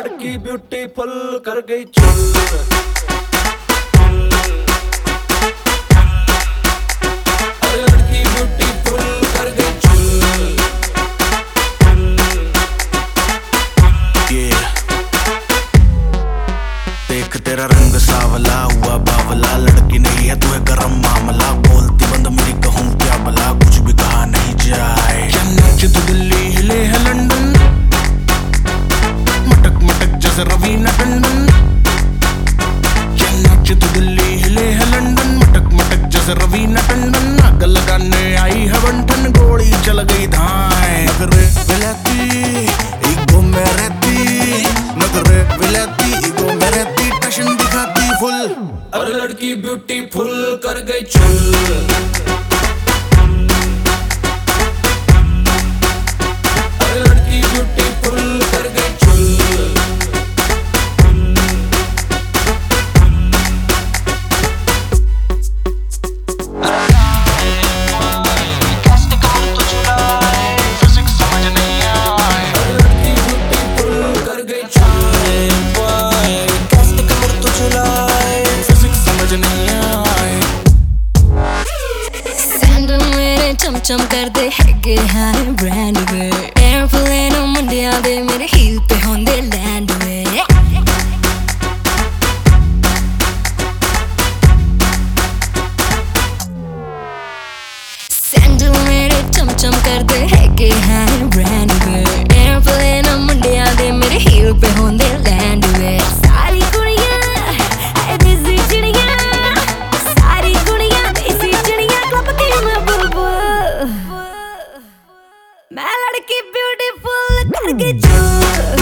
लड़की ब्यूटीफुल कर गई चुल। तेरा रंग सावला हुआ बावला। लड़की नहीं है, तू है गरम मामला। बोलती बंद मेरी कहूँ क्या जैसे रवीना टंडन क्या नाच तो हिले है लंदन। मटक मटक जैसे रवीना टंडन आग लगाने आई है बंठन। गोली चल गई धाए। नगरे विलाती, ईगो में रहती। नगरे विलाती, ईगो में रहती। टशन दिखाती फुल। अरे लड़की ब्यूटीफुल कर गई चुल। ਚਮ ਚਮ ਕਰਦੇ ਹੈਗੇ ਹਨ ਬ੍ਰਾਂਡ ਵੇ 에어ਪਲੇਨ ਮੁੰਡਿਆਂ ਦੇ ਮੇਰੇ ਹੀ करके चूर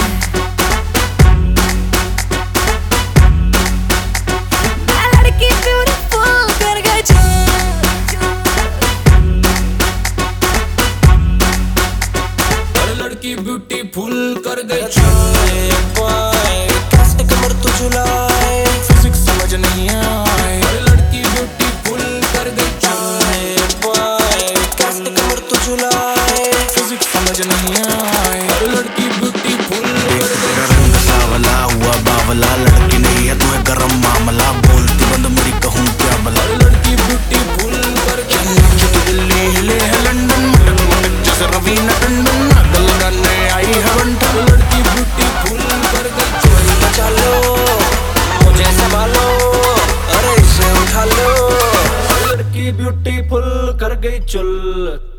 ब्यूटीफुल कर गई कैसे कमर तू झुलाए फिजिक्स समझ नहीं आए। लड़की ब्यूटीफुल कर गई कैसे कमर तू तो झुलाए फिजिक्स समझ नहीं आए। बावला लड़की नहीं है तू है गरम मामला। बोलती, बंद मेरी कहूँ क्या अरे लड़की ब्यूटीफुल कर गई नाच तो दिल्ली हिले है लंदन मटक मटक जैसे टंडन लगाने आई है लड़की कर गई। चुल चलो मुझे अरे इसे उठा लो। लड़की कर गई चुल।